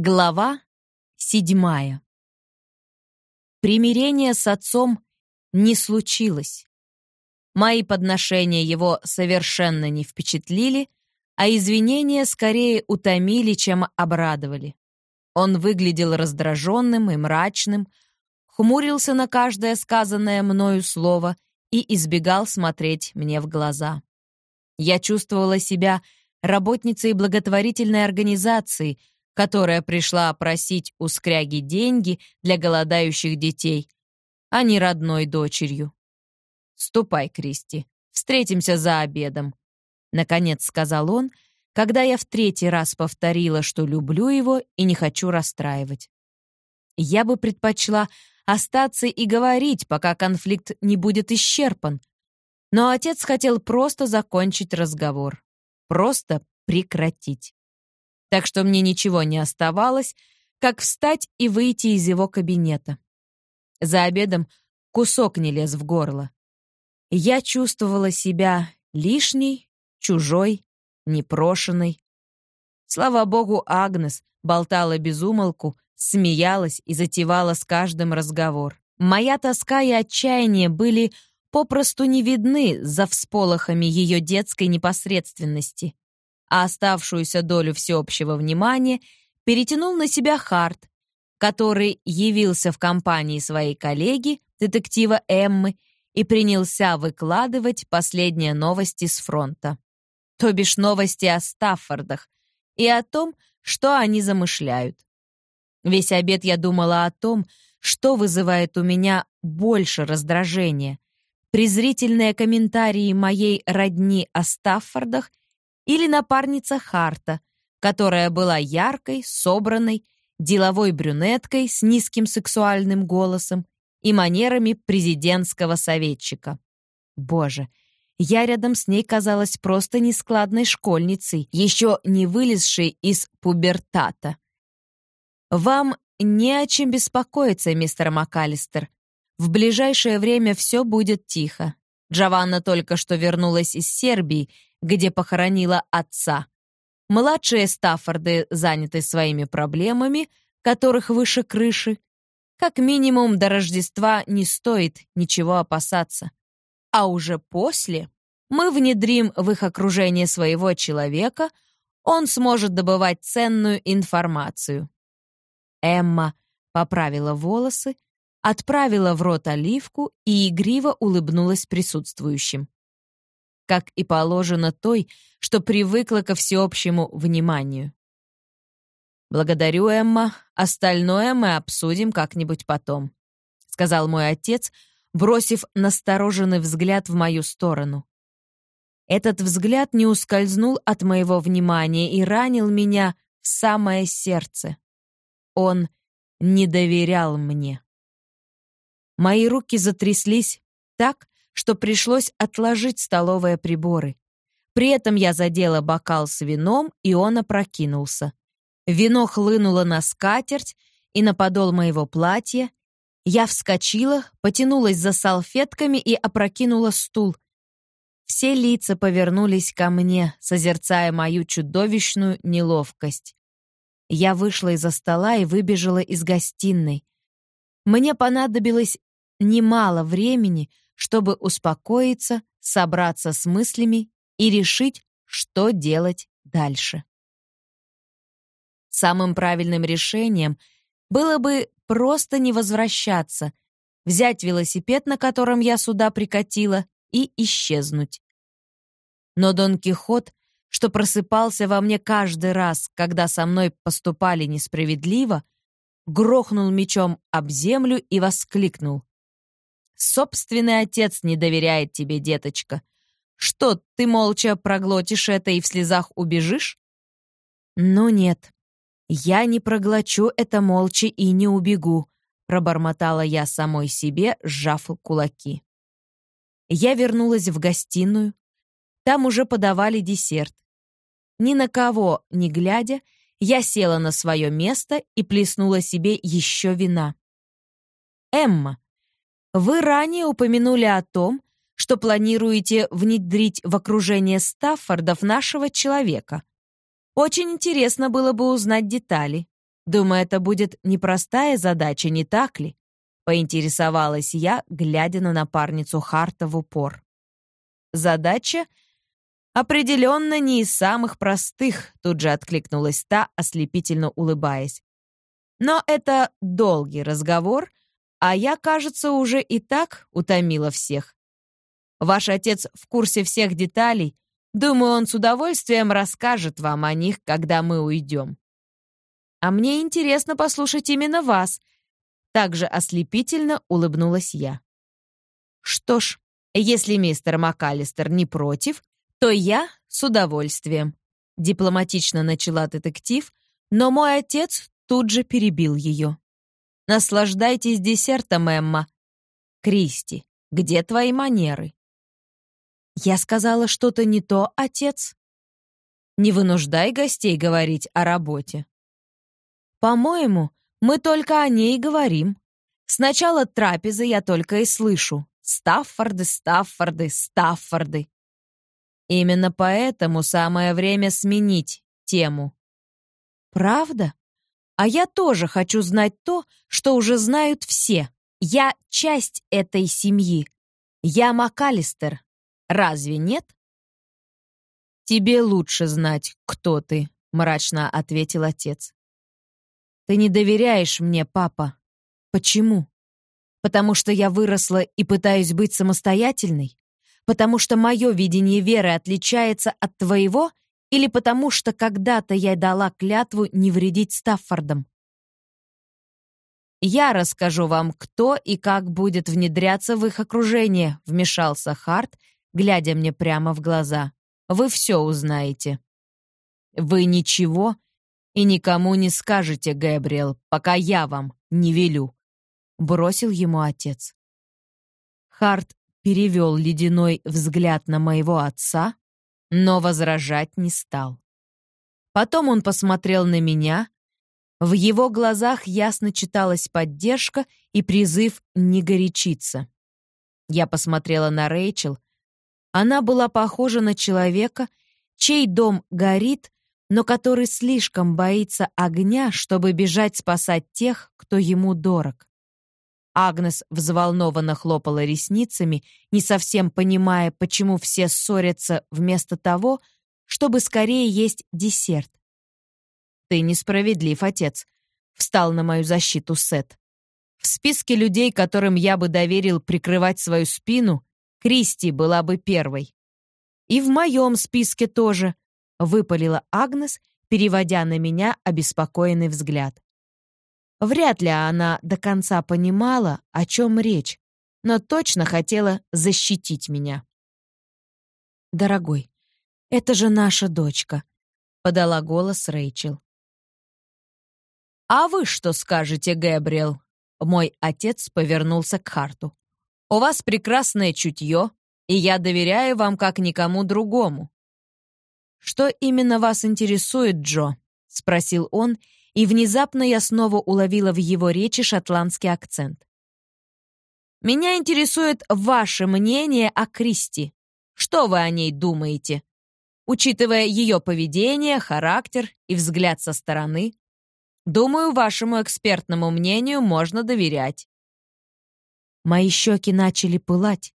Глава седьмая. Примирение с отцом не случилось. Мои подношения его совершенно не впечатлили, а извинения скорее утомили, чем обрадовали. Он выглядел раздраженным и мрачным, хмурился на каждое сказанное мною слово и избегал смотреть мне в глаза. Я чувствовала себя работницей благотворительной организации — которая пришла просить у скряги деньги для голодающих детей, а не родной дочерью. «Ступай, Кристи, встретимся за обедом», — наконец сказал он, когда я в третий раз повторила, что люблю его и не хочу расстраивать. Я бы предпочла остаться и говорить, пока конфликт не будет исчерпан. Но отец хотел просто закончить разговор. Просто прекратить так что мне ничего не оставалось, как встать и выйти из его кабинета. За обедом кусок не лез в горло. Я чувствовала себя лишней, чужой, непрошенной. Слава богу, Агнес болтала без умолку, смеялась и затевала с каждым разговор. Моя тоска и отчаяние были попросту не видны за всполохами ее детской непосредственности а оставшуюся долю всеобщего внимания перетянул на себя Харт, который явился в компании своей коллеги, детектива Эммы, и принялся выкладывать последние новости с фронта. То бишь новости о Стаффордах и о том, что они замышляют. Весь обед я думала о том, что вызывает у меня больше раздражения. Презрительные комментарии моей родни о Стаффордах или напарница Харта, которая была яркой, собранной, деловой брюнеткой с низким сексуальным голосом и манерами президентского советчика. Боже, я рядом с ней казалась просто нескладной школьницей, еще не вылезшей из пубертата. «Вам не о чем беспокоиться, мистер МакАлистер. В ближайшее время все будет тихо. Джованна только что вернулась из Сербии где похоронила отца. Младшие Стаффорды заняты своими проблемами, которых выше крыши. Как минимум до Рождества не стоит ничего опасаться. А уже после мы внедрим в их окружение своего человека, он сможет добывать ценную информацию. Эмма поправила волосы, отправила в рот оливку и игриво улыбнулась присутствующим как и положено той, что привыкла ко всеобщему вниманию. «Благодарю, Эмма. Остальное мы обсудим как-нибудь потом», — сказал мой отец, бросив настороженный взгляд в мою сторону. Этот взгляд не ускользнул от моего внимания и ранил меня в самое сердце. Он не доверял мне. Мои руки затряслись так, что пришлось отложить столовые приборы. При этом я задела бокал с вином, и он опрокинулся. Вино хлынуло на скатерть и на подол моего платья. Я вскочила, потянулась за салфетками и опрокинула стул. Все лица повернулись ко мне, созерцая мою чудовищную неловкость. Я вышла из-за стола и выбежала из гостиной. Мне понадобилось немало времени, чтобы успокоиться, собраться с мыслями и решить, что делать дальше. Самым правильным решением было бы просто не возвращаться, взять велосипед, на котором я сюда прикатила, и исчезнуть. Но Дон Кихот, что просыпался во мне каждый раз, когда со мной поступали несправедливо, грохнул мечом об землю и воскликнул. Собственный отец не доверяет тебе, деточка. Что, ты молча проглотишь это и в слезах убежишь? Ну нет, я не проглочу это молча и не убегу, пробормотала я самой себе, сжав кулаки. Я вернулась в гостиную. Там уже подавали десерт. Ни на кого не глядя, я села на свое место и плеснула себе еще вина. «Эмма, вы ранее упомянули о том, что планируете внедрить в окружение Стаффордов нашего человека. Очень интересно было бы узнать детали. Думаю, это будет непростая задача, не так ли? Поинтересовалась я, глядя на напарницу Харта в упор. Задача определенно не из самых простых, тут же откликнулась та, ослепительно улыбаясь. Но это долгий разговор, а я, кажется, уже и так утомила всех. Ваш отец в курсе всех деталей. Думаю, он с удовольствием расскажет вам о них, когда мы уйдем. А мне интересно послушать именно вас. Также ослепительно улыбнулась я. Что ж, если мистер МакАлистер не против, то я с удовольствием. Дипломатично начала детектив, но мой отец тут же перебил ее. Наслаждайтесь десертом, Эмма. Кристи, где твои манеры? Я сказала что-то не то, отец. Не вынуждай гостей говорить о работе. По-моему, мы только о ней говорим. Сначала трапезы я только и слышу. Стаффорды, Стаффорды, Стаффорды. Именно поэтому самое время сменить тему. Правда? А я тоже хочу знать то, что уже знают все. Я часть этой семьи. Я МакАлистер. Разве нет? Тебе лучше знать, кто ты, мрачно ответил отец. Ты не доверяешь мне, папа. Почему? Потому что я выросла и пытаюсь быть самостоятельной? Потому что мое видение веры отличается от твоего — или потому что когда-то я дала клятву не вредить Стаффордам? «Я расскажу вам, кто и как будет внедряться в их окружение», — вмешался Харт, глядя мне прямо в глаза. «Вы все узнаете». «Вы ничего и никому не скажете, Гэбриэл, пока я вам не велю», — бросил ему отец. Харт перевел ледяной взгляд на моего отца, но возражать не стал. Потом он посмотрел на меня. В его глазах ясно читалась поддержка и призыв не горячиться. Я посмотрела на Рэйчел. Она была похожа на человека, чей дом горит, но который слишком боится огня, чтобы бежать спасать тех, кто ему дорог. Агнес взволнованно хлопала ресницами, не совсем понимая, почему все ссорятся вместо того, чтобы скорее есть десерт. «Ты несправедлив, отец», — встал на мою защиту Сет. «В списке людей, которым я бы доверил прикрывать свою спину, Кристи была бы первой». «И в моем списке тоже», — выпалила Агнес, переводя на меня обеспокоенный взгляд. Вряд ли она до конца понимала, о чем речь, но точно хотела защитить меня. «Дорогой, это же наша дочка», — подала голос Рэйчел. «А вы что скажете, Гэбриэл?» Мой отец повернулся к Харту. «У вас прекрасное чутье, и я доверяю вам как никому другому». «Что именно вас интересует, Джо?» — спросил он, — и внезапно я снова уловила в его речи шотландский акцент. «Меня интересует ваше мнение о Кристи. Что вы о ней думаете? Учитывая ее поведение, характер и взгляд со стороны, думаю, вашему экспертному мнению можно доверять». Мои щеки начали пылать.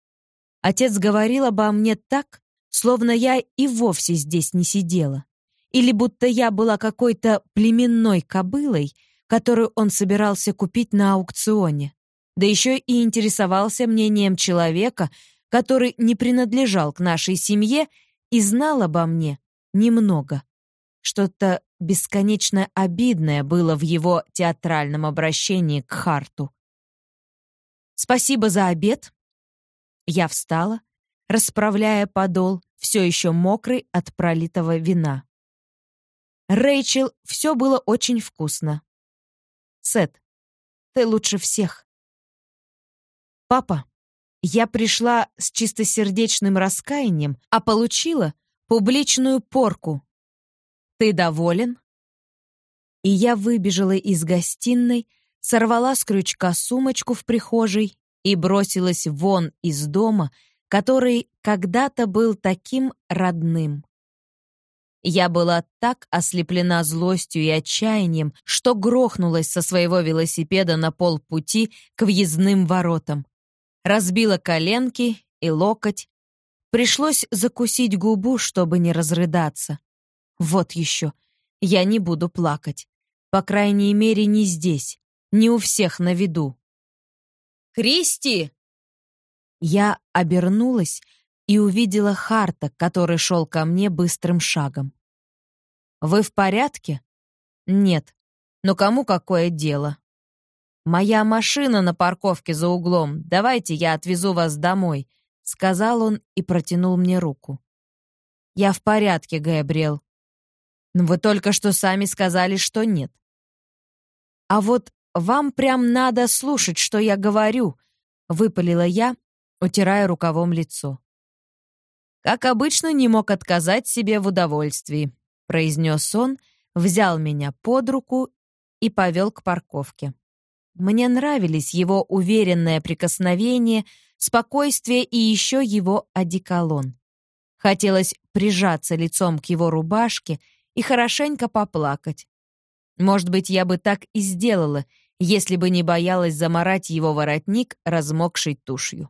Отец говорил обо мне так, словно я и вовсе здесь не сидела или будто я была какой-то племенной кобылой, которую он собирался купить на аукционе. Да еще и интересовался мнением человека, который не принадлежал к нашей семье и знал обо мне немного. Что-то бесконечно обидное было в его театральном обращении к Харту. «Спасибо за обед». Я встала, расправляя подол, все еще мокрый от пролитого вина. Рэйчел, все было очень вкусно. Сет, ты лучше всех. Папа, я пришла с чистосердечным раскаянием, а получила публичную порку. Ты доволен? И я выбежала из гостиной, сорвала с крючка сумочку в прихожей и бросилась вон из дома, который когда-то был таким родным. Я была так ослеплена злостью и отчаянием, что грохнулась со своего велосипеда на полпути к въездным воротам. Разбила коленки и локоть. Пришлось закусить губу, чтобы не разрыдаться. Вот еще. Я не буду плакать. По крайней мере, не здесь, не у всех на виду. «Кристи!» Я обернулась и увидела Харта, который шел ко мне быстрым шагом. «Вы в порядке?» «Нет. Но кому какое дело?» «Моя машина на парковке за углом. Давайте я отвезу вас домой», — сказал он и протянул мне руку. «Я в порядке, Габриэл. Вы только что сами сказали, что нет. А вот вам прям надо слушать, что я говорю, выпалила я, утирая рукавом лицо. Как обычно, не мог отказать себе в удовольствии, произнес он, взял меня под руку и повел к парковке. Мне нравились его уверенное прикосновение, спокойствие и еще его одеколон. Хотелось прижаться лицом к его рубашке и хорошенько поплакать. Может быть, я бы так и сделала, если бы не боялась заморать его воротник размокшей тушью.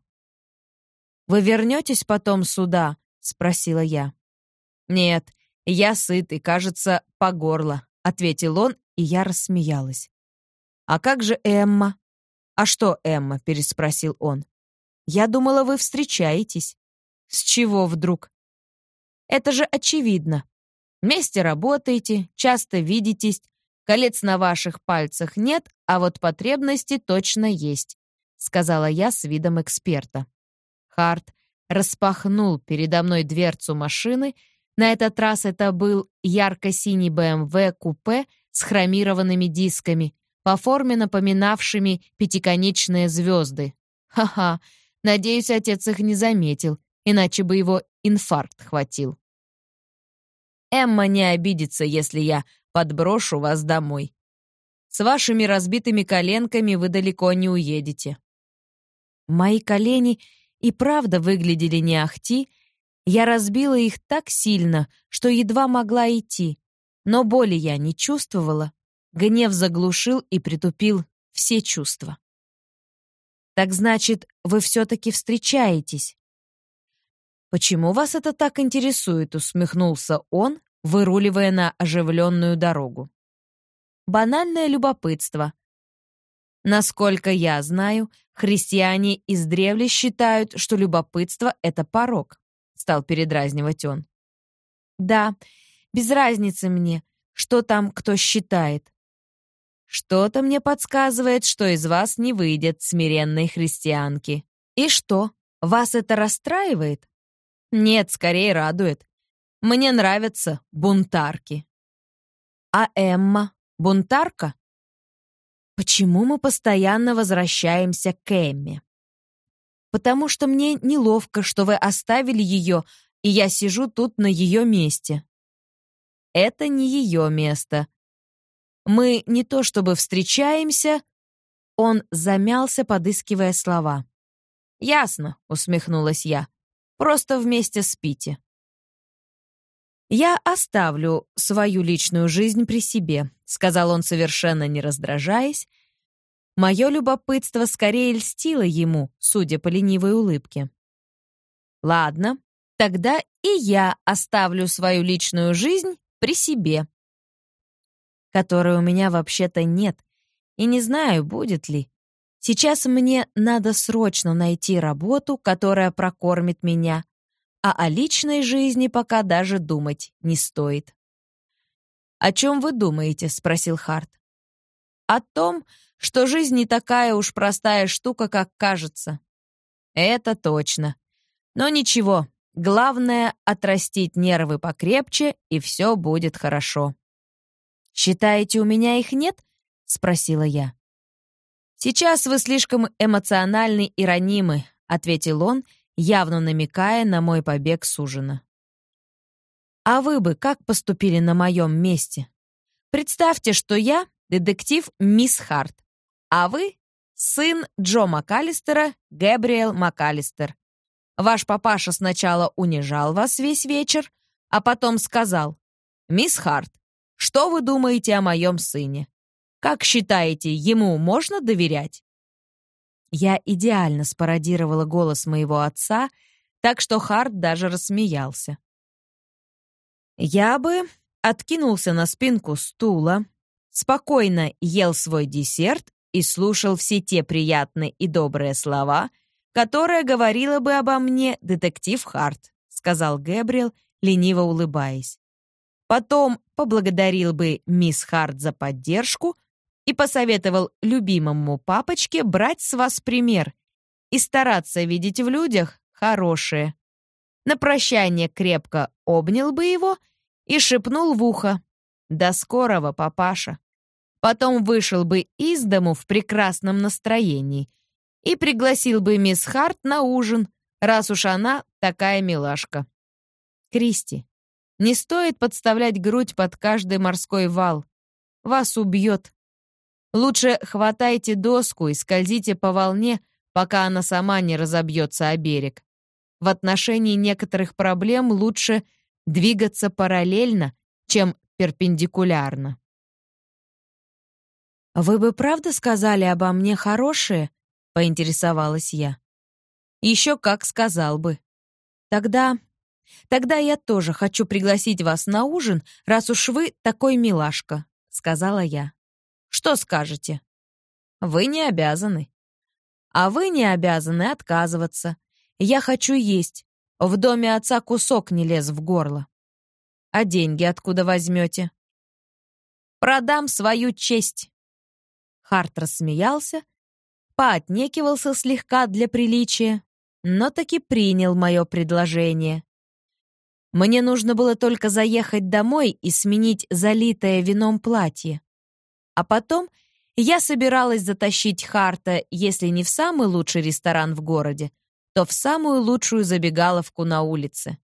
«Вы вернетесь потом сюда?» — спросила я. «Нет, я сыт и, кажется, по горло», — ответил он, и я рассмеялась. «А как же Эмма?» «А что Эмма?» — переспросил он. «Я думала, вы встречаетесь». «С чего вдруг?» «Это же очевидно. Вместе работаете, часто видитесь, колец на ваших пальцах нет, а вот потребности точно есть», сказала я с видом эксперта. Харт распахнул передо мной дверцу машины. На этот раз это был ярко-синий BMW купе с хромированными дисками, по форме напоминавшими пятиконечные звезды. Ха-ха, надеюсь, отец их не заметил, иначе бы его инфаркт хватил. Эмма не обидится, если я подброшу вас домой. С вашими разбитыми коленками вы далеко не уедете». Мои колени и правда выглядели не ахти. Я разбила их так сильно, что едва могла идти. Но боли я не чувствовала. Гнев заглушил и притупил все чувства. «Так значит, вы все-таки встречаетесь?» «Почему вас это так интересует?» — усмехнулся он, выруливая на оживленную дорогу. «Банальное любопытство. Насколько я знаю, христиане издревле считают, что любопытство — это порог», — стал передразнивать он. «Да, без разницы мне, что там кто считает. Что-то мне подсказывает, что из вас не выйдет смиренной христианки. И что, вас это расстраивает? Нет, скорее радует. Мне нравятся бунтарки. А Эмма бунтарка? Почему мы постоянно возвращаемся к Эмме? Потому что мне неловко, что вы оставили ее, и я сижу тут на ее месте. Это не ее место. Мы не то чтобы встречаемся, он замялся, подыскивая слова. «Ясно», — усмехнулась я. «Просто вместе спите». «Я оставлю свою личную жизнь при себе», — сказал он, совершенно не раздражаясь. Мое любопытство скорее льстило ему, судя по ленивой улыбке. «Ладно, тогда и я оставлю свою личную жизнь при себе», которой у меня вообще-то нет, и не знаю, будет ли. Сейчас мне надо срочно найти работу, которая прокормит меня, а о личной жизни пока даже думать не стоит. «О чем вы думаете?» — спросил Харт. «О том, что жизнь не такая уж простая штука, как кажется». «Это точно. Но ничего, главное — отрастить нервы покрепче, и все будет хорошо». «Считаете, у меня их нет?» — спросила я. «Сейчас вы слишком эмоциональны и ранимы», — ответил он явно намекая на мой побег с ужина. «А вы бы как поступили на моем месте? Представьте, что я детектив мисс Харт, а вы — сын Джо МакАлистера, Гэбриэл МакАлистер. Ваш папаша сначала унижал вас весь вечер, а потом сказал, «Мисс Харт, что вы думаете о моем сыне? Как считаете, ему можно доверять?» Я идеально спародировала голос моего отца, так что Харт даже рассмеялся. Я бы откинулся на спинку стула, спокойно ел свой десерт и слушал все те приятные и добрые слова, которые говорила бы обо мне детектив Харт, сказал Гэбриэл, лениво улыбаясь. Потом поблагодарил бы мисс Харт за поддержку и посоветовал любимому папочке брать с вас пример и стараться видеть в людях хорошее. На прощание крепко обнял бы его и шепнул в ухо «До скорого, папаша». Потом вышел бы из дому в прекрасном настроении и пригласил бы мисс Харт на ужин, раз уж она такая милашка. Кристи, не стоит подставлять грудь под каждый морской вал. Вас убьет. Лучше хватайте доску и скользите по волне, пока она сама не разобьется о берег. В отношении некоторых проблем лучше двигаться параллельно, чем перпендикулярно. «Вы бы правда сказали обо мне хорошее?» — поинтересовалась я. «Еще как сказал бы. Тогда... Тогда я тоже хочу пригласить вас на ужин, раз уж вы такой милашка», — сказала я. «Что скажете?» «Вы не обязаны». «А вы не обязаны отказываться. Я хочу есть. В доме отца кусок не лез в горло». «А деньги откуда возьмете?» «Продам свою честь». Харт рассмеялся, поотнекивался слегка для приличия, но таки принял мое предложение. Мне нужно было только заехать домой и сменить залитое вином платье. А потом я собиралась затащить Харта, если не в самый лучший ресторан в городе, то в самую лучшую забегаловку на улице.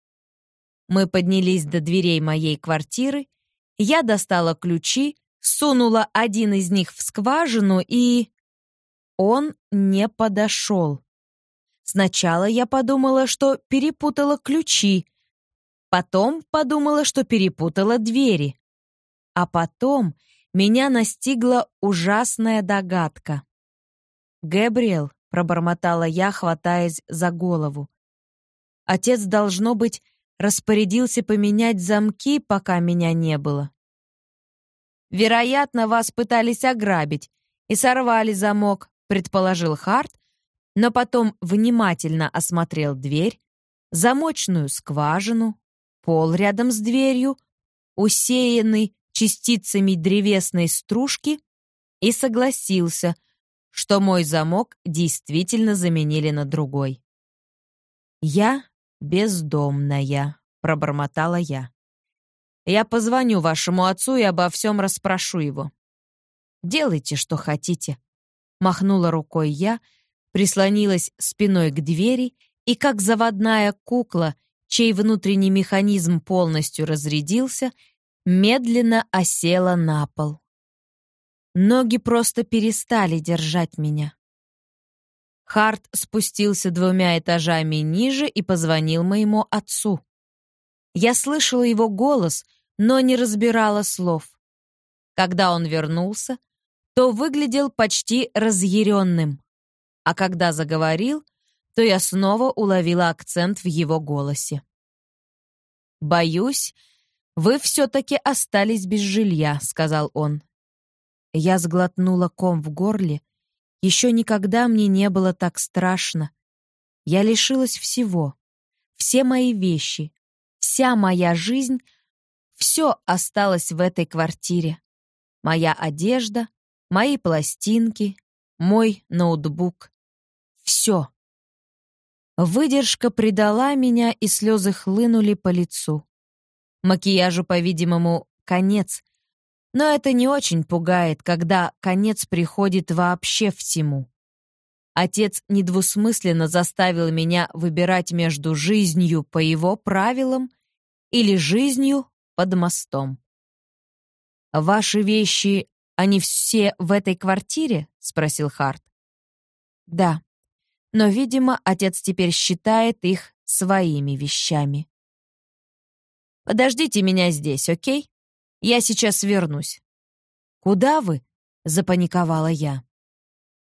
Мы поднялись до дверей моей квартиры, я достала ключи, сунула один из них в скважину и... Он не подошел. Сначала я подумала, что перепутала ключи, потом подумала, что перепутала двери. А потом меня настигла ужасная догадка. «Гэбриэл», — пробормотала я, хватаясь за голову. Отец, должно быть, распорядился поменять замки, пока меня не было. Вероятно, вас пытались ограбить и сорвали замок, предположил Харт, но потом внимательно осмотрел дверь, замочную скважину, пол рядом с дверью, усеянный частицами древесной стружки, и согласился, что мой замок действительно заменили на другой. «Я бездомная», — пробормотала я. Я позвоню вашему отцу и обо всем расспрошу его. Делайте, что хотите. Махнула рукой я, прислонилась спиной к двери и, как заводная кукла, чей внутренний механизм полностью разрядился, медленно осела на пол. Ноги просто перестали держать меня. Харт спустился двумя этажами ниже и позвонил моему отцу. Я слышала его голос, но не разбирала слов. Когда он вернулся, то выглядел почти разъяренным. А когда заговорил, то я снова уловила акцент в его голосе. «Боюсь, вы все-таки остались без жилья», — сказал он. Я сглотнула ком в горле. Еще никогда мне не было так страшно. Я лишилась всего. Все мои вещи, Вся моя жизнь, все осталось в этой квартире. Моя одежда, мои пластинки, мой ноутбук. Все. Выдержка предала меня, и слезы хлынули по лицу. Макияжу, по-видимому, конец. Но это не очень пугает, когда конец приходит вообще всему. Отец недвусмысленно заставил меня выбирать между жизнью по его правилам или жизнью под мостом. «Ваши вещи, они все в этой квартире?» — спросил Харт. «Да, но, видимо, отец теперь считает их своими вещами». «Подождите меня здесь, окей?» Я сейчас вернусь». «Куда вы?» — запаниковала я.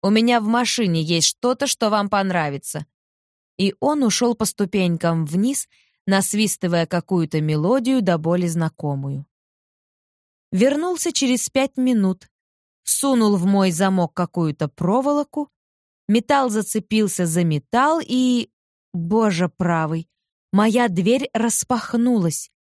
«У меня в машине есть что-то, что вам понравится». И он ушел по ступенькам вниз, насвистывая какую-то мелодию до боли знакомую. Вернулся через пять минут, сунул в мой замок какую-то проволоку, металл зацепился за металл и... Боже правый, моя дверь распахнулась.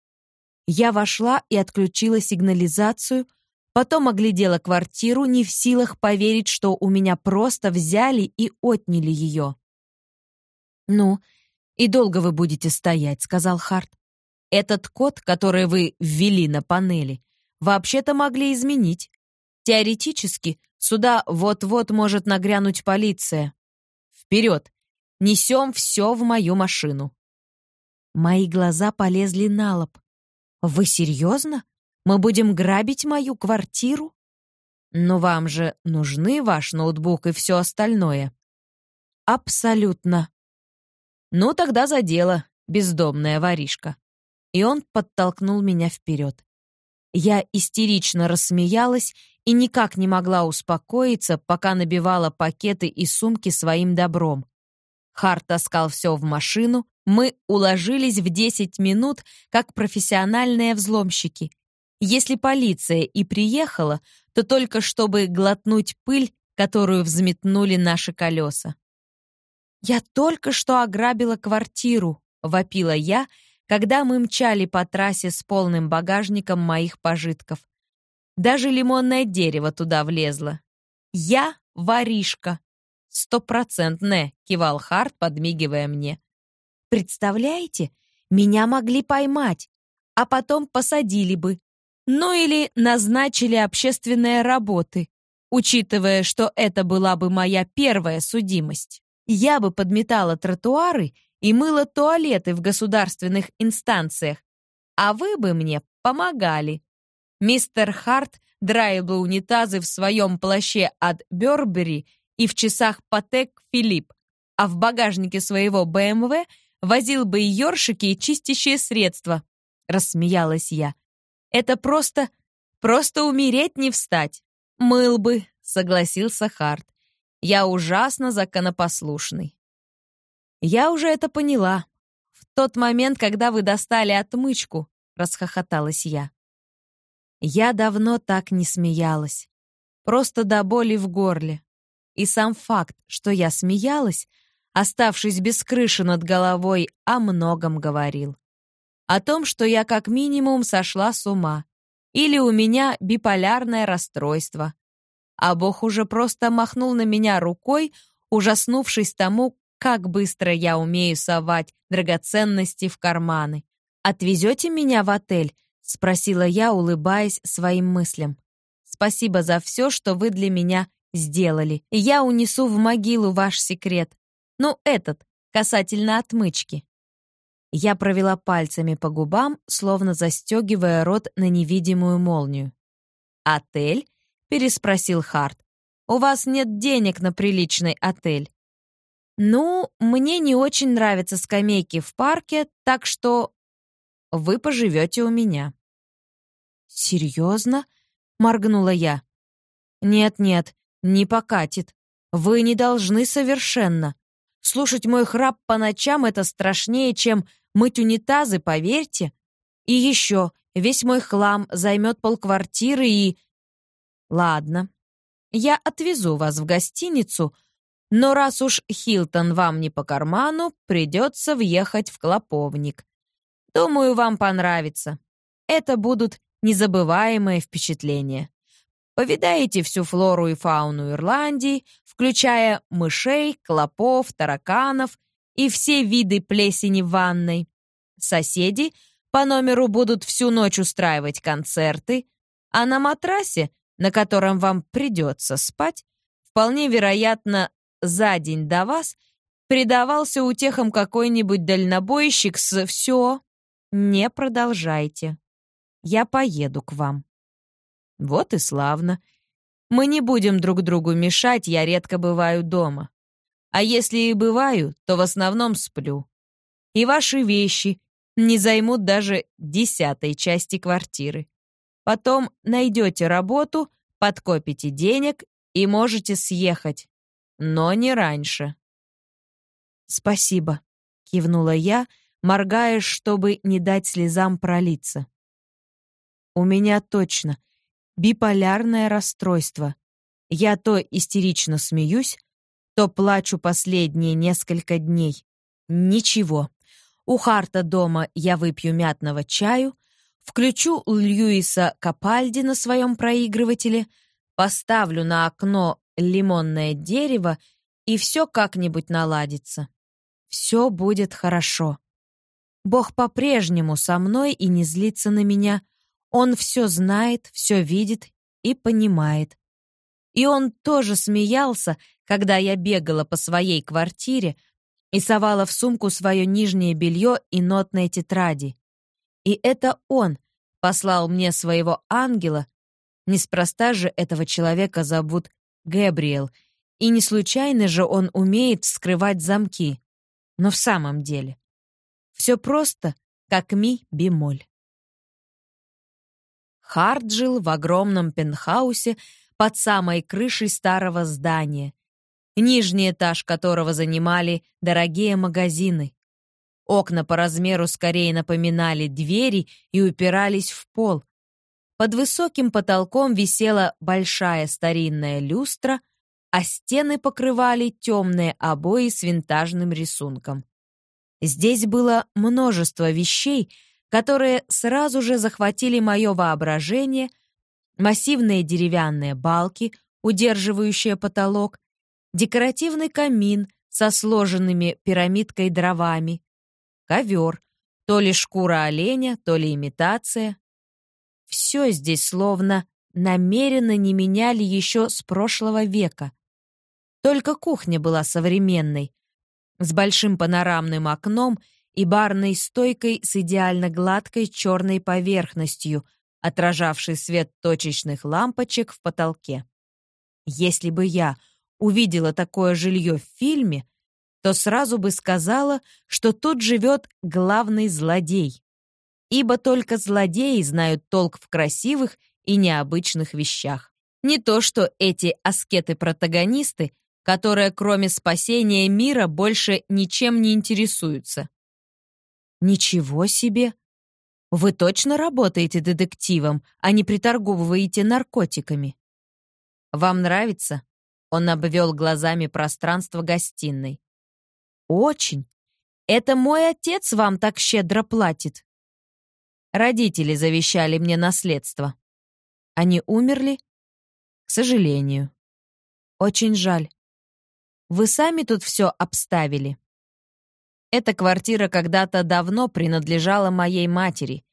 Я вошла и отключила сигнализацию, потом оглядела квартиру, не в силах поверить, что у меня просто взяли и отняли ее. «Ну, и долго вы будете стоять», — сказал Харт. «Этот код, который вы ввели на панели, вообще-то могли изменить. Теоретически, сюда вот-вот может нагрянуть полиция. Вперед! Несем все в мою машину. Мои глаза полезли на лоб. Вы серьезно? Мы будем грабить мою квартиру? Но вам же нужны ваш ноутбук и все остальное. Абсолютно. Ну, тогда за дело, бездомная воришка. И он подтолкнул меня вперед. Я истерично рассмеялась и никак не могла успокоиться, пока набивала пакеты и сумки своим добром. Харт таскал все в машину, мы уложились в 10 минут, как профессиональные взломщики. Если полиция и приехала, то только чтобы глотнуть пыль, которую взметнули наши колеса. «Я только что ограбила квартиру», — вопила я, когда мы мчали по трассе с полным багажником моих пожитков. Даже лимонное дерево туда влезло. «Я воришка!» «Стопроцентное», — кивал Харт, подмигивая мне. «Представляете, меня могли поймать, а потом посадили бы. Ну или назначили общественные работы, учитывая, что это была бы моя первая судимость. Я бы подметала тротуары и мыла туалеты в государственных инстанциях, а вы бы мне помогали. Мистер Харт драил бы унитазы в своем плаще от Бербери и в часах Патек Филипп, а в багажнике своего БМВ возил бы и ёршики, и чистящие средства. Рассмеялась я. Это просто... просто умереть не встать. Мыл бы, согласился Харт. Я ужасно законопослушный. «Я уже это поняла. В тот момент, когда вы достали отмычку», — расхохоталась я. Я давно так не смеялась. Просто до боли в горле. И сам факт, что я смеялась, оставшись без крыши над головой, о многом говорил. О том, что я как минимум сошла с ума. Или у меня биполярное расстройство. А Бог уже просто махнул на меня рукой, ужаснувшись тому, как быстро я умею совать драгоценности в карманы. «Отвезете меня в отель?» — спросила я, улыбаясь своим мыслям. «Спасибо за все, что вы для меня сделали. Я унесу в могилу ваш секрет. Ну, этот, касательно отмычки». Я провела пальцами по губам, словно застегивая рот на невидимую молнию. «Отель?» — переспросил Харт. «У вас нет денег на приличный отель. «Ну, мне не очень нравятся скамейки в парке, так что вы поживете у меня». «Серьезно?» — моргнула я. «Нет-нет, не покатит. Вы не должны совершенно. Слушать мой храп по ночам — это страшнее, чем мыть унитазы, поверьте. И еще, весь мой хлам займет полквартиры и... Ладно, я отвезу вас в гостиницу, но раз уж Хилтон вам не по карману, придется въехать в Клоповник. Думаю, вам понравится. Это будут незабываемые впечатления. Повидаете всю флору и фауну Ирландии, включая мышей, клопов, тараканов и все виды плесени в ванной. Соседи по номеру будут всю ночь устраивать концерты, а на матрасе, на котором вам придется спать, вполне вероятно, за день до вас предавался утехам какой-нибудь дальнобойщик с «все, не продолжайте, я поеду к вам». Вот и славно. Мы не будем друг другу мешать, я редко бываю дома. А если и бываю, то в основном сплю. И ваши вещи не займут даже десятой части квартиры. Потом найдете работу, подкопите денег и можете съехать. Но не раньше. «Спасибо», — кивнула я, моргая, чтобы не дать слезам пролиться. «У меня точно биполярное расстройство. Я то истерично смеюсь, то плачу последние несколько дней. Ничего. У Харта дома я выпью мятного чаю, включу Льюиса Капальди на своем проигрывателе, поставлю на окно лимонное дерево, и все как-нибудь наладится. Все будет хорошо. Бог по-прежнему со мной и не злится на меня. Он все знает, все видит и понимает. И он тоже смеялся, когда я бегала по своей квартире и совала в сумку свое нижнее белье и нотные тетради. И это он послал мне своего ангела. Неспроста же этого человека зовут Гэбриэл, и не случайно же он умеет вскрывать замки. Но в самом деле все просто, как ми-бемоль. Харт жил в огромном пентхаусе под самой крышей старого здания, нижний этаж которого занимали дорогие магазины. Окна по размеру скорее напоминали двери и упирались в пол. Под высоким потолком висела большая старинная люстра, а стены покрывали темные обои с винтажным рисунком. Здесь было множество вещей, которые сразу же захватили мое воображение, массивные деревянные балки, удерживающие потолок, декоративный камин со сложенными пирамидкой дровами, ковер, то ли шкура оленя, то ли имитация. Все здесь словно намеренно не меняли еще с прошлого века. Только кухня была современной, с большим панорамным окном и барной стойкой с идеально гладкой черной поверхностью, отражавшей свет точечных лампочек в потолке. Если бы я увидела такое жилье в фильме, то сразу бы сказала, что тут живет главный злодей. Ибо только злодеи знают толк в красивых и необычных вещах. Не то, что эти аскеты-протагонисты, которые кроме спасения мира больше ничем не интересуются. «Ничего себе! Вы точно работаете детективом, а не приторговываете наркотиками?» «Вам нравится?» Он обвел глазами пространство гостиной. «Очень. Это мой отец вам так щедро платит». Родители завещали мне наследство. Они умерли? К сожалению. Очень жаль. Вы сами тут все обставили. Эта квартира когда-то давно принадлежала моей матери,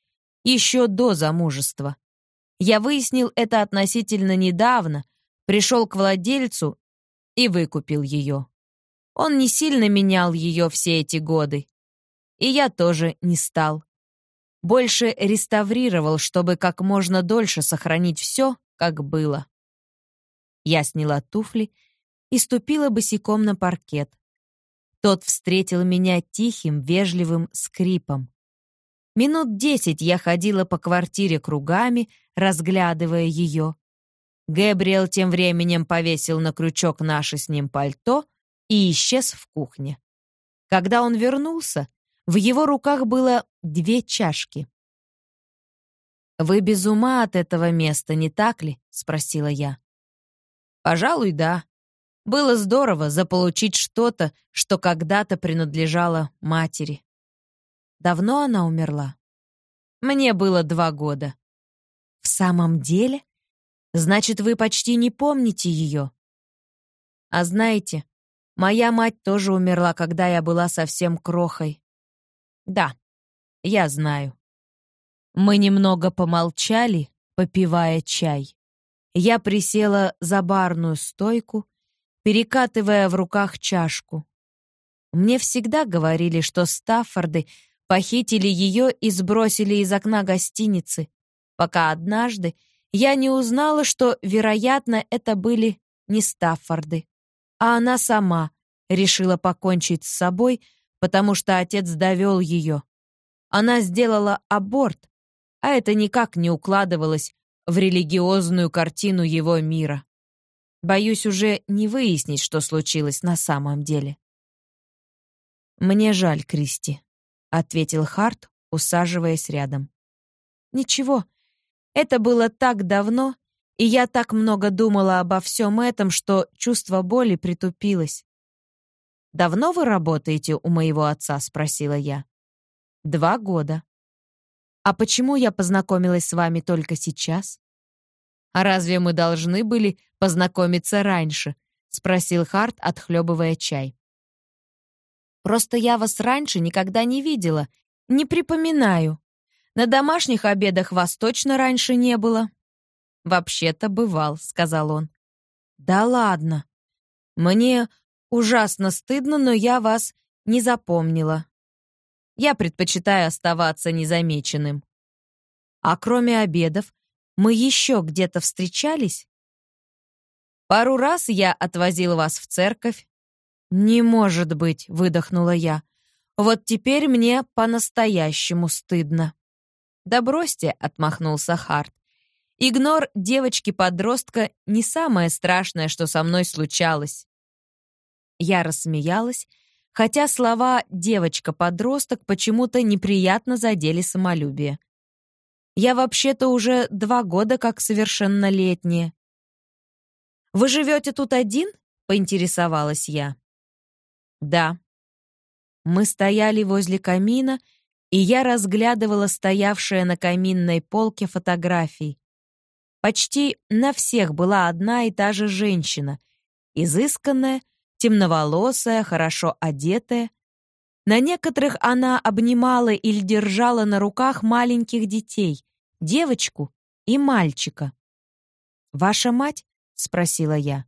еще до замужества. Я выяснил это относительно недавно, пришел к владельцу и выкупил ее. Он не сильно менял ее все эти годы. И я тоже не стал. Больше реставрировал, чтобы как можно дольше сохранить все, как было. Я сняла туфли и ступила босиком на паркет. Тот встретил меня тихим, вежливым скрипом. Минут десять я ходила по квартире кругами, разглядывая ее. Гэбриэл тем временем повесил на крючок наше с ним пальто — и исчез в кухне. Когда он вернулся, в его руках было две чашки. «Вы без ума от этого места, не так ли?» — спросила я. «Пожалуй, да. Было здорово заполучить что-то, что когда-то принадлежало матери. Давно она умерла? Мне было два года. В самом деле? Значит, вы почти не помните ее. А знаете, Моя мать тоже умерла, когда я была совсем крохой. Да, я знаю. Мы немного помолчали, попивая чай. Я присела за барную стойку, перекатывая в руках чашку. Мне всегда говорили, что Стаффорды похитили ее и сбросили из окна гостиницы, пока однажды я не узнала, что, вероятно, это были не Стаффорды а она сама решила покончить с собой, потому что отец довел ее. Она сделала аборт, а это никак не укладывалось в религиозную картину его мира. Боюсь уже не выяснить, что случилось на самом деле. «Мне жаль, Кристи», — ответил Харт, усаживаясь рядом. «Ничего, это было так давно, и я так много думала обо всем этом, что чувство боли притупилось. «Давно вы работаете у моего отца?» — спросила я. «Два года». «А почему я познакомилась с вами только сейчас?» «А разве мы должны были познакомиться раньше?» — спросил Харт, отхлебывая чай. «Просто я вас раньше никогда не видела. Не припоминаю. На домашних обедах вас точно раньше не было». «Вообще-то бывал», — сказал он. «Да ладно. Мне ужасно стыдно, но я вас не запомнила. Я предпочитаю оставаться незамеченным. А кроме обедов, мы еще где-то встречались? Пару раз я отвозил вас в церковь. Не может быть, выдохнула я. Вот теперь мне по-настоящему стыдно. Да бросьте, отмахнулся Харт. Игнор девочки-подростка не самое страшное, что со мной случалось. Я рассмеялась, хотя слова «девочка-подросток» почему-то неприятно задели самолюбие. Я вообще-то уже два года как совершеннолетняя. «Вы живете тут один?» — поинтересовалась я. «Да». Мы стояли возле камина, и я разглядывала стоявшие на каминной полке фотографии. Почти на всех была одна и та же женщина, изысканная, темноволосая, хорошо одетая. На некоторых она обнимала или держала на руках маленьких детей, девочку и мальчика. «Ваша мать?» — спросила я.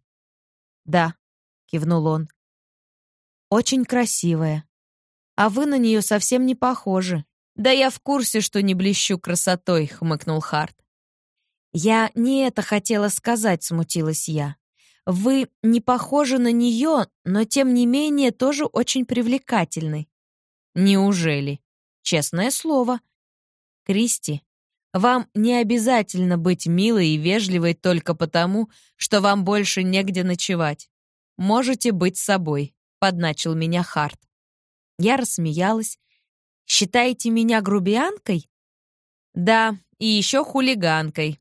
«Да», — кивнул он. «Очень красивая. А вы на нее совсем не похожи». «Да я в курсе, что не блещу красотой», — хмыкнул Харт. «Я не это хотела сказать», — смутилась я. Вы не похожи на нее, но тем не менее тоже очень привлекательны. Неужели? Честное слово. Кристи, вам не обязательно быть милой и вежливой только потому, что вам больше негде ночевать. Можете быть собой, подначил меня Харт. Я рассмеялась. Считаете меня грубиянкой? Да, и еще хулиганкой.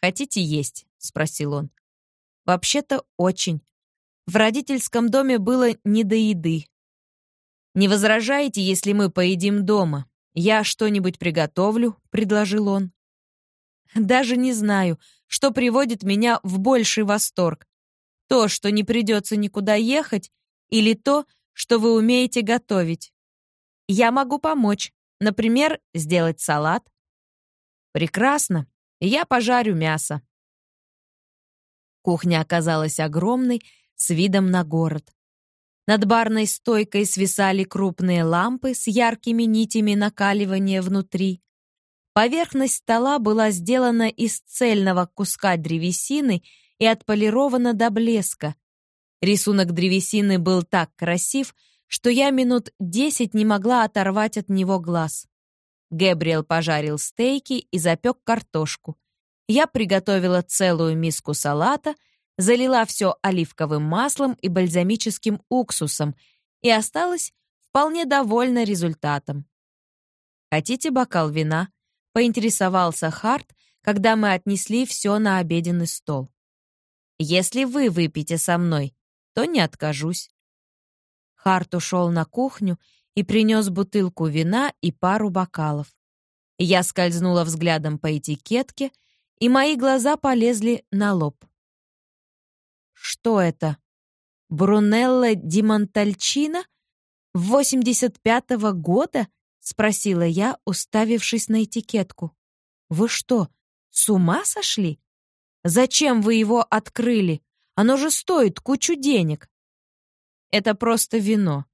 Хотите есть? спросил он. Вообще-то очень. В родительском доме было не до еды. «Не возражаете, если мы поедим дома? Я что-нибудь приготовлю», — предложил он. «Даже не знаю, что приводит меня в больший восторг. То, что не придется никуда ехать, или то, что вы умеете готовить. Я могу помочь, например, сделать салат. Прекрасно, я пожарю мясо. Кухня оказалась огромной, с видом на город. Над барной стойкой свисали крупные лампы с яркими нитями накаливания внутри. Поверхность стола была сделана из цельного куска древесины и отполирована до блеска. Рисунок древесины был так красив, что я минут десять не могла оторвать от него глаз. Гэбриэл пожарил стейки и запек картошку я приготовила целую миску салата, залила все оливковым маслом и бальзамическим уксусом и осталась вполне довольна результатом. «Хотите бокал вина?» — поинтересовался Харт, когда мы отнесли все на обеденный стол. «Если вы выпьете со мной, то не откажусь». Харт ушел на кухню и принес бутылку вина и пару бокалов. Я скользнула взглядом по этикетке — и мои глаза полезли на лоб. Что это? Брунелла Ди Монтальчино? 85-го года? Спросила я, уставившись на этикетку. Вы что, с ума сошли? Зачем вы его открыли? Оно же стоит кучу денег. Это просто вино.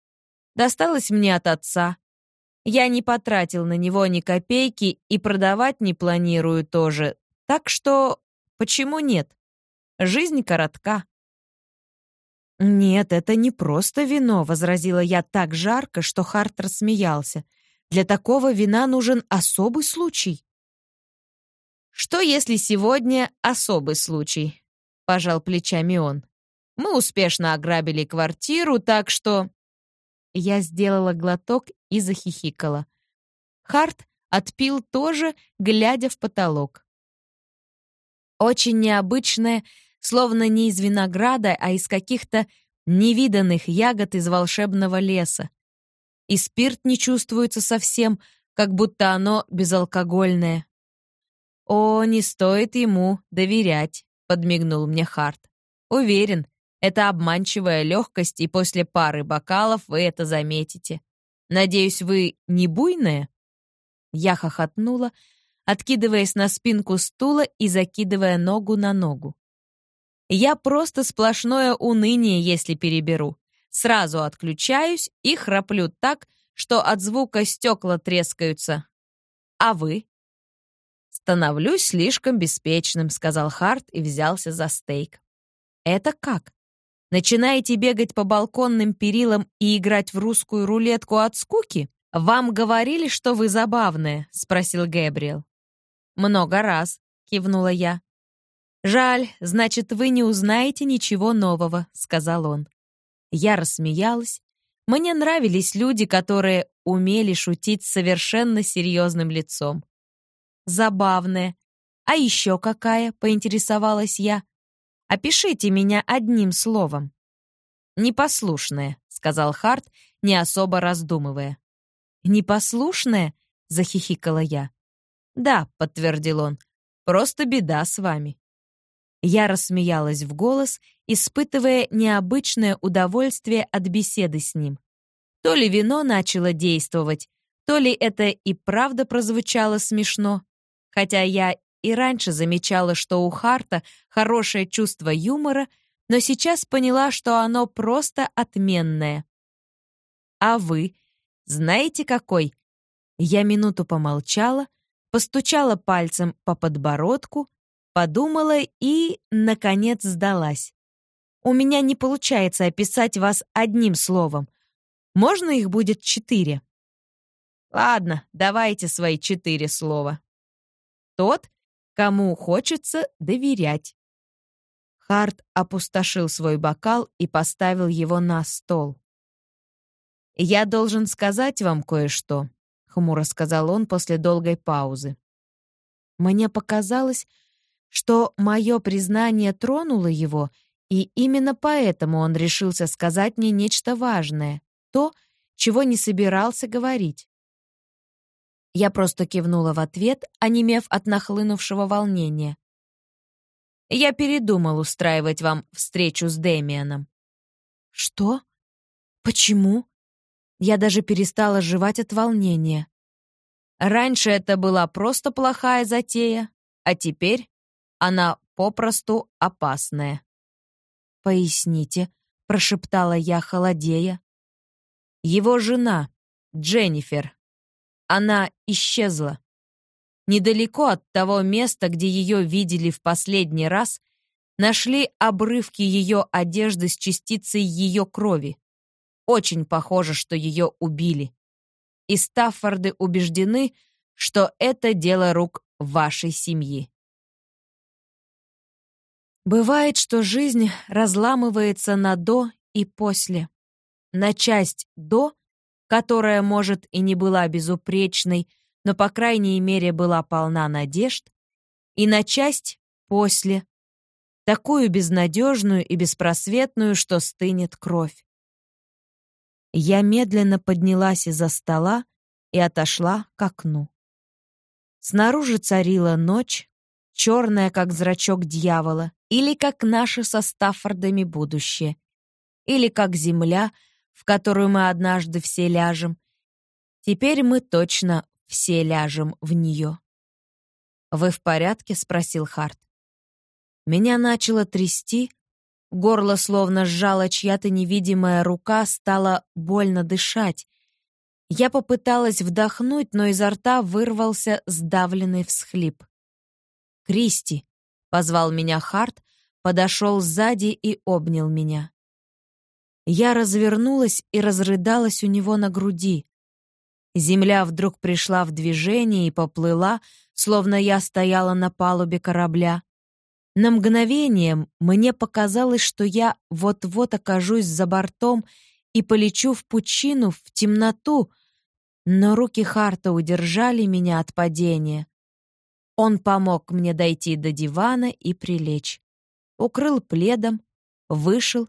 Досталось мне от отца. Я не потратил на него ни копейки и продавать не планирую тоже, так что почему нет? Жизнь коротка. «Нет, это не просто вино», — возразила я так жарко, что Харт рассмеялся. «Для такого вина нужен особый случай». «Что, если сегодня особый случай?» — пожал плечами он. «Мы успешно ограбили квартиру, так что...» Я сделала глоток и захихикала. Харт отпил тоже, глядя в потолок. Очень необычное, словно не из винограда, а из каких-то невиданных ягод из волшебного леса. И спирт не чувствуется совсем, как будто оно безалкогольное. «О, не стоит ему доверять», — подмигнул мне Харт. «Уверен, это обманчивая легкость, и после пары бокалов вы это заметите. Надеюсь, вы не буйная?» Я хохотнула, откидываясь на спинку стула и закидывая ногу на ногу. Я просто сплошное уныние, если переберу. Сразу отключаюсь и храплю так, что от звука стекла трескаются. А вы? Становлюсь слишком беспечным, сказал Харт и взялся за стейк. Это как? Начинаете бегать по балконным перилам и играть в русскую рулетку от скуки? Вам говорили, что вы забавная, спросил Гэбриэл. Много раз, кивнула я. «Жаль, значит, вы не узнаете ничего нового», — сказал он. Я рассмеялась. Мне нравились люди, которые умели шутить с совершенно серьезным лицом. Забавная. А еще какая, поинтересовалась я. Опишите меня одним словом. Непослушная, сказал Харт, не особо раздумывая. Непослушная? захихикала я. Да, подтвердил он. Просто беда с вами. Я рассмеялась в голос, испытывая необычное удовольствие от беседы с ним. То ли вино начало действовать, то ли это и правда прозвучало смешно, хотя я и раньше замечала, что у Харта хорошее чувство юмора, но сейчас поняла, что оно просто отменное. «А вы? Знаете, какой?» Я минуту помолчала, постучала пальцем по подбородку, Подумала и, наконец, сдалась. У меня не получается описать вас одним словом. Можно их будет четыре? Ладно, давайте свои четыре слова. Тот, кому хочется доверять. Харт опустошил свой бокал и поставил его на стол. «Я должен сказать вам кое-что», — хмуро сказал он после долгой паузы. Мне показалось, что мое признание тронуло его, и именно поэтому он решился сказать мне нечто важное, то, чего не собирался говорить. Я просто кивнула в ответ, онемев от нахлынувшего волнения. «Я передумал устраивать вам встречу с Дэмианом». «Что? Почему?» Я даже перестала жевать от волнения. Раньше это была просто плохая затея, а теперь она попросту опасная. «Поясните», — прошептала я, холодея. «Его жена, Дженнифер. Она исчезла. Недалеко от того места, где ее видели в последний раз, нашли обрывки ее одежды с частицей ее крови. Очень похоже, что ее убили. И Стаффорды убеждены, что это дело рук вашей семьи. Бывает, что жизнь разламывается на «до» и «после». На часть «до», которая, может, и не была безупречной, но, по крайней мере, была полна надежд, и на часть «после», такую безнадежную и беспросветную, что стынет кровь. Я медленно поднялась из-за стола и отошла к окну. Снаружи царила ночь, черная, как зрачок дьявола, или как наше со Стаффордами будущее, или как земля, в которую мы однажды все ляжем. Теперь мы точно все ляжем в нее. «Вы в порядке?» — спросил Харт. Меня начало трясти, горло словно сжала чья-то невидимая рука, стало больно дышать. Я попыталась вдохнуть, но изо рта вырвался сдавленный всхлип. «Кристи!» — позвал меня Харт, подошел сзади и обнял меня. Я развернулась и разрыдалась у него на груди. Земля вдруг пришла в движение и поплыла, словно я стояла на палубе корабля. На мгновение мне показалось, что я вот-вот окажусь за бортом и полечу в пучину, в темноту, но руки Харта удержали меня от падения. Он помог мне дойти до дивана и прилечь. Укрыл пледом, вышел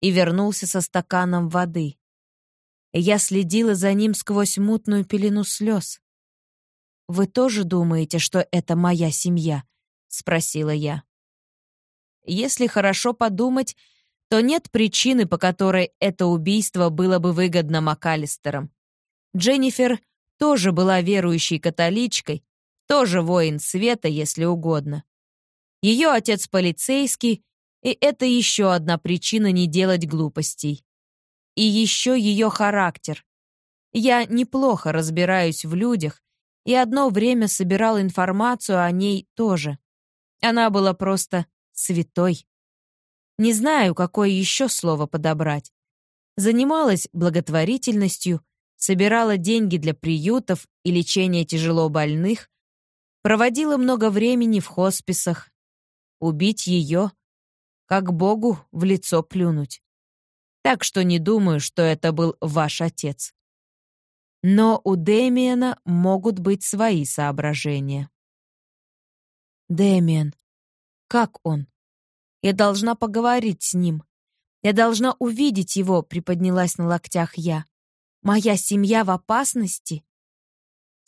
и вернулся со стаканом воды. Я следила за ним сквозь мутную пелену слез. «Вы тоже думаете, что это моя семья?» — спросила я. Если хорошо подумать, то нет причины, по которой это убийство было бы выгодно МакАлистерам. Дженнифер тоже была верующей католичкой, тоже воин света, если угодно. Ее отец полицейский, и это еще одна причина не делать глупостей. И еще ее характер. Я неплохо разбираюсь в людях, и одно время собирал информацию о ней тоже. Она была просто святой. Не знаю, какое еще слово подобрать. Занималась благотворительностью, собирала деньги для приютов и лечения тяжело больных, проводила много времени в хосписах. Убить ее, как Богу в лицо плюнуть. Так что не думаю, что это был ваш отец. Но у Дэмиена могут быть свои соображения. Дэмиен, как он? Я должна поговорить с ним. Я должна увидеть его, приподнялась на локтях я. Моя семья в опасности?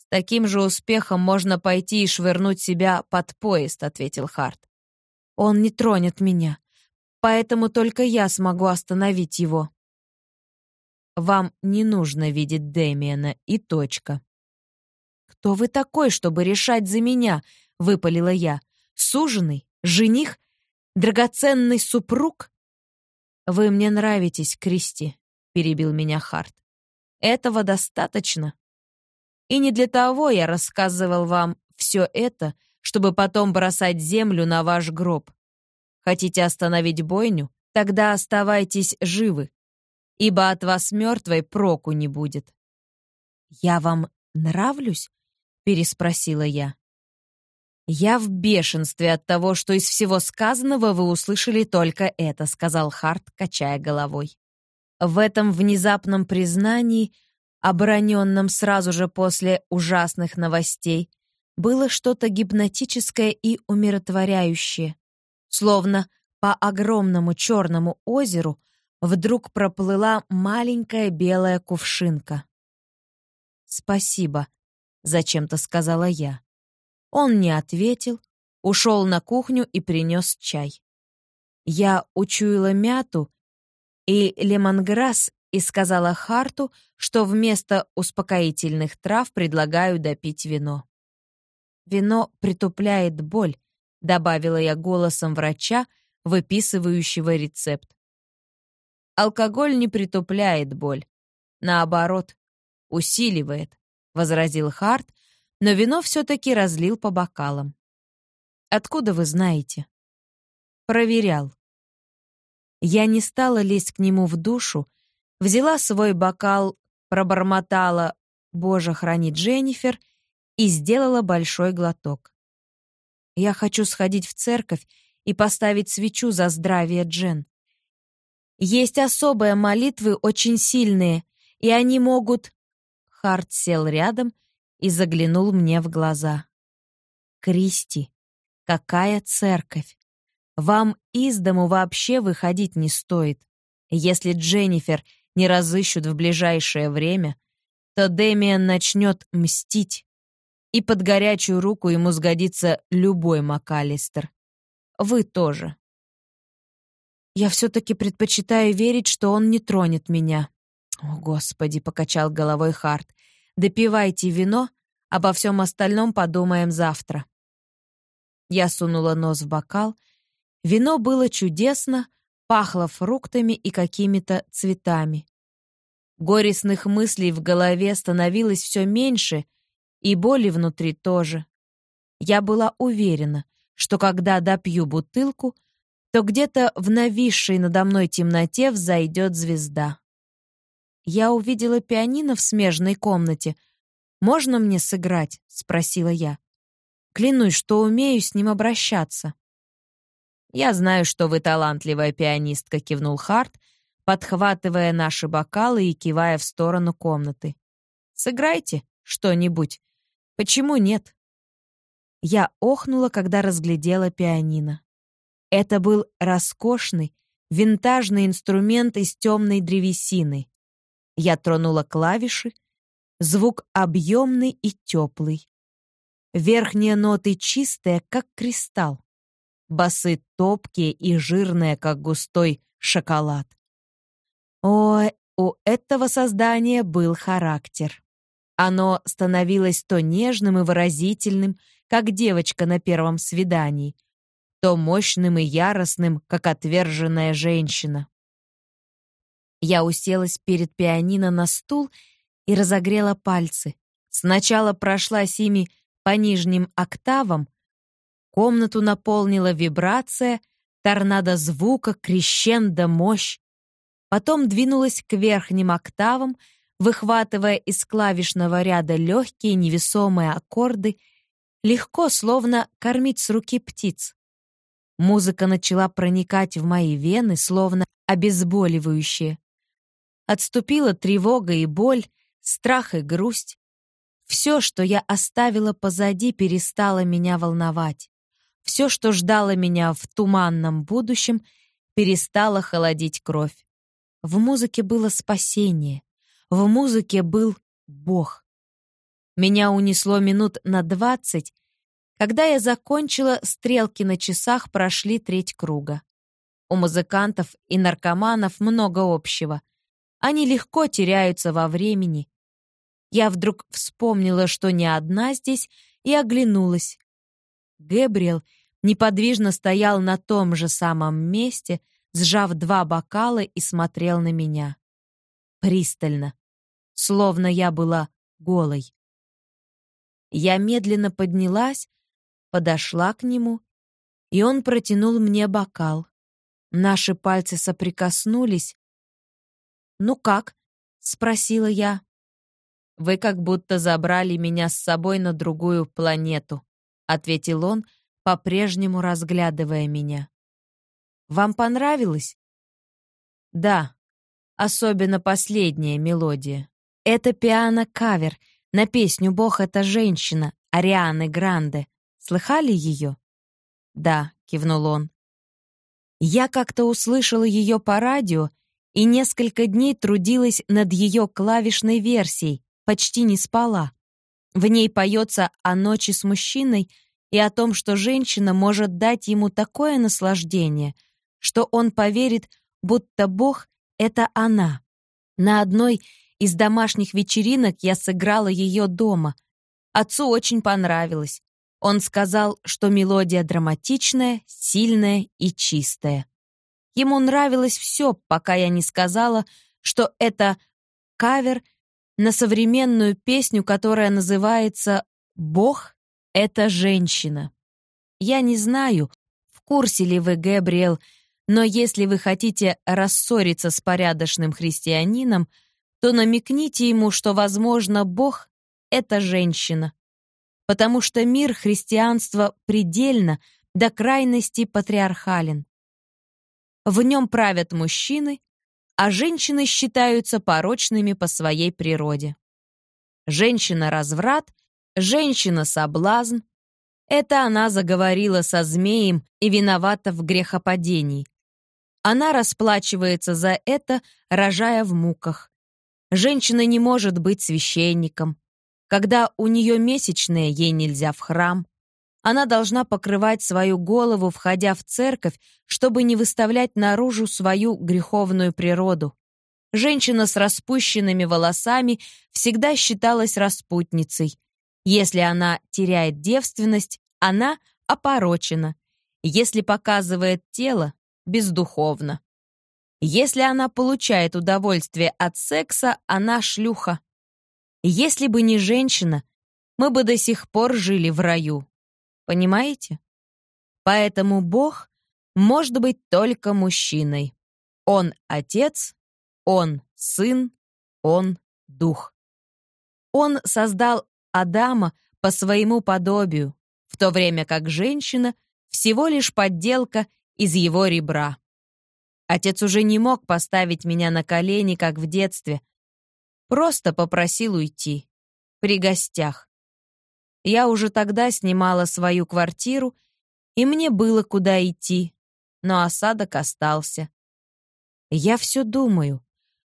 Таким же успехом можно пойти и швырнуть себя под поезд, ответил Харт. Он не тронет меня, поэтому только я смогу остановить его. Вам не нужно видеть Дэмиена и точка. Кто вы такой, чтобы решать за меня? выпалила я. Суженый? Жених? Драгоценный супруг? Вы мне нравитесь, Кристи, перебил меня Харт. Этого достаточно. И не для того я рассказывал вам все это, чтобы потом бросать землю на ваш гроб. Хотите остановить бойню? Тогда оставайтесь живы, ибо от вас мертвой проку не будет. «Я вам нравлюсь?» — переспросила я. «Я в бешенстве от того, что из всего сказанного вы услышали только это», сказал Харт, качая головой. В этом внезапном признании, обороненном сразу же после ужасных новостей, было что-то гипнотическое и умиротворяющее. Словно по огромному черному озеру вдруг проплыла маленькая белая кувшинка. «Спасибо», — зачем-то сказала я. Он не ответил, ушел на кухню и принес чай. Я учуяла мяту и лемонграсс и сказала Харту, что вместо успокоительных трав предлагаю допить вино. «Вино притупляет боль», — добавила я голосом врача, выписывающего рецепт. «Алкоголь не притупляет боль. Наоборот, усиливает», — возразил Харт, но вино все-таки разлил по бокалам. «Откуда вы знаете?» «Проверял». Я не стала лезть к нему в душу, взяла свой бокал, пробормотала «Боже, храни Дженнифер» и сделала большой глоток. Я хочу сходить в церковь и поставить свечу за здравие Джен. Есть особые молитвы, очень сильные, и они могут... Харт сел рядом и заглянул мне в глаза. «Кристи, какая церковь! Вам из дому вообще выходить не стоит. Если Дженнифер не разыщут в ближайшее время, то Дэмиан начнет мстить, и под горячую руку ему сгодится любой МакАлистер. Вы тоже. Я все-таки предпочитаю верить, что он не тронет меня. О, Господи, покачал головой Харт. Допивайте вино, обо всем остальном подумаем завтра. Я сунула нос в бокал. Вино было чудесно, пахло фруктами и какими-то цветами. Горестных мыслей в голове становилось все меньше, и боли внутри тоже. Я была уверена, что когда допью бутылку, то где-то в нависшей надо мной темноте взойдет звезда. Я увидела пианино в смежной комнате, «Можно мне сыграть?» — спросила я. «Клянусь, что умею с ним обращаться». «Я знаю, что вы талантливая пианистка», — кивнул Харт, подхватывая наши бокалы и кивая в сторону комнаты. «Сыграйте что-нибудь. Почему нет?» Я охнула, когда разглядела пианино. Это был роскошный, винтажный инструмент из темной древесины. Я тронула клавиши, звук объемный и теплый. Верхние ноты чистые, как кристалл. Басы топкие и жирные, как густой шоколад. Ой, у этого создания был характер. Оно становилось то нежным и выразительным, как девочка на первом свидании, то мощным и яростным, как отверженная женщина. Я уселась перед пианино на стул и разогрела пальцы. Сначала прошлась ими по нижним октавам, комнату наполнила вибрация, торнадо звука, крещендо, мощь. Потом двинулась к верхним октавам, выхватывая из клавишного ряда легкие невесомые аккорды, легко, словно кормить с руки птиц. Музыка начала проникать в мои вены, словно обезболивающее. Отступила тревога и боль, страх и грусть. Все, что я оставила позади, перестало меня волновать. Все, что ждало меня в туманном будущем, перестало холодить кровь. В музыке было спасение. В музыке был Бог. Меня унесло минут на двадцать, когда я закончила, стрелки на часах прошли треть круга. У музыкантов и наркоманов много общего. Они легко теряются во времени. Я вдруг вспомнила, что не одна здесь, и оглянулась. Гэбриэл неподвижно стоял на том же самом месте, сжав два бокала и смотрел на меня. Пристально, словно я была голой. Я медленно поднялась, подошла к нему, и он протянул мне бокал. Наши пальцы соприкоснулись. «Ну как?» — спросила я. «Вы как будто забрали меня с собой на другую планету», — ответил он, по-прежнему разглядывая меня. «Вам понравилось?» «Да, особенно последняя мелодия. Это пиано-кавер на песню «Бог — это женщина» Арианы Гранде. Слыхали ее?» «Да», — кивнул он. «Я как-то услышала ее по радио и несколько дней трудилась над ее клавишной версией, почти не спала. В ней поется о ночи с мужчиной и о том, что женщина может дать ему такое наслаждение, что он поверит, будто Бог — это она. На одной из домашних вечеринок я сыграла ее дома. Отцу очень понравилось. Он сказал, что мелодия драматичная, сильная и чистая. Ему нравилось все, пока я не сказала, что это кавер на современную песню, которая называется «Бог — это женщина». Я не знаю, в курсе ли вы, Гэбриэл, но если вы хотите рассориться с порядочным христианином, то намекните ему, что, возможно, Бог — это женщина потому что мир христианства предельно, до крайности патриархален. В нем правят мужчины, а женщины считаются порочными по своей природе. Женщина-разврат, женщина-соблазн — это она заговорила со змеем и виновата в грехопадении. Она расплачивается за это, рожая в муках. Женщина не может быть священником, когда у нее месячные, ей нельзя в храм. Она должна покрывать свою голову, входя в церковь, чтобы не выставлять наружу свою греховную природу. Женщина с распущенными волосами всегда считалась распутницей. Если она теряет девственность, она опорочена. Если показывает тело, бездуховно. Если она получает удовольствие от секса, она шлюха. Если бы не женщина, мы бы до сих пор жили в раю. Понимаете? Поэтому Бог может быть только мужчиной. Он отец, он сын, он дух. Он создал Адама по своему подобию, в то время как женщина — всего лишь подделка из его ребра. Отец уже не мог поставить меня на колени, как в детстве. Просто попросил уйти. При гостях. Я уже тогда снимала свою квартиру, и мне было куда идти, но осадок остался. Я все думаю,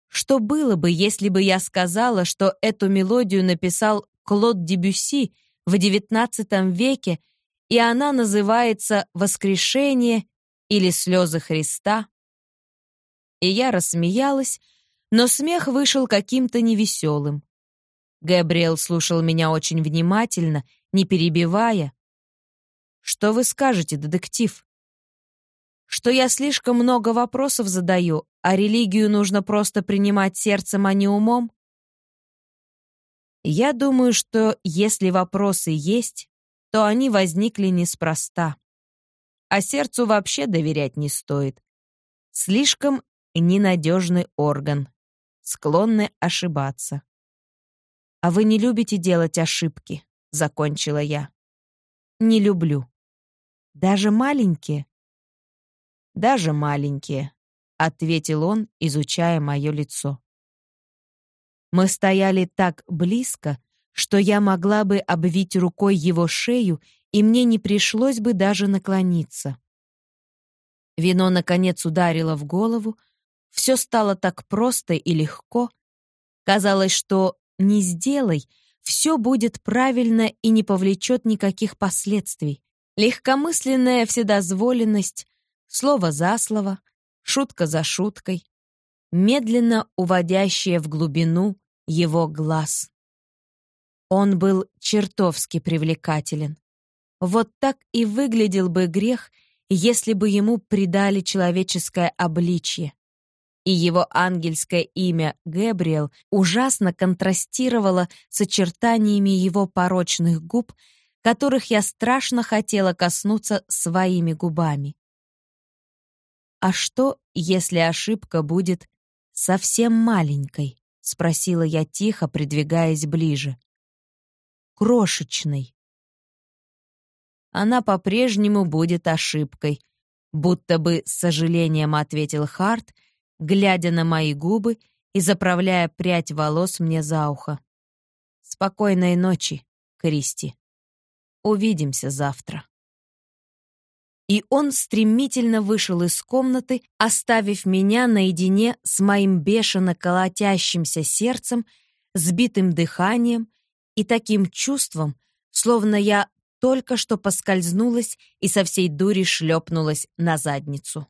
что было бы, если бы я сказала, что эту мелодию написал Клод Дебюсси в XIX веке, и она называется «Воскрешение» или «Слезы Христа». И я рассмеялась, но смех вышел каким-то невеселым. Габриэл слушал меня очень внимательно, не перебивая. «Что вы скажете, детектив?» «Что я слишком много вопросов задаю, а религию нужно просто принимать сердцем, а не умом?» Я думаю, что если вопросы есть, то они возникли неспроста. А сердцу вообще доверять не стоит. Слишком ненадежный орган, склонны ошибаться. «А вы не любите делать ошибки?» — закончила я. «Не люблю. Даже маленькие?» «Даже маленькие», — ответил он, изучая мое лицо. Мы стояли так близко, что я могла бы обвить рукой его шею, и мне не пришлось бы даже наклониться. Вино, наконец, ударило в голову, все стало так просто и легко. Казалось, что «не сделай», все будет правильно и не повлечет никаких последствий. Легкомысленная вседозволенность, слово за слово, шутка за шуткой, медленно уводящая в глубину, его глаз. Он был чертовски привлекателен. Вот так и выглядел бы грех, если бы ему придали человеческое обличье. И его ангельское имя Гэбриэл ужасно контрастировало с очертаниями его порочных губ, которых я страшно хотела коснуться своими губами. А что, если ошибка будет совсем маленькой? — спросила я тихо, придвигаясь ближе. «Крошечный». «Она по-прежнему будет ошибкой», — будто бы с сожалением ответил Харт, глядя на мои губы и заправляя прядь волос мне за ухо. «Спокойной ночи, Кристи. Увидимся завтра». И он стремительно вышел из комнаты, оставив меня наедине с моим бешено колотящимся сердцем, сбитым дыханием и таким чувством, словно я только что поскользнулась и со всей дури шлепнулась на задницу.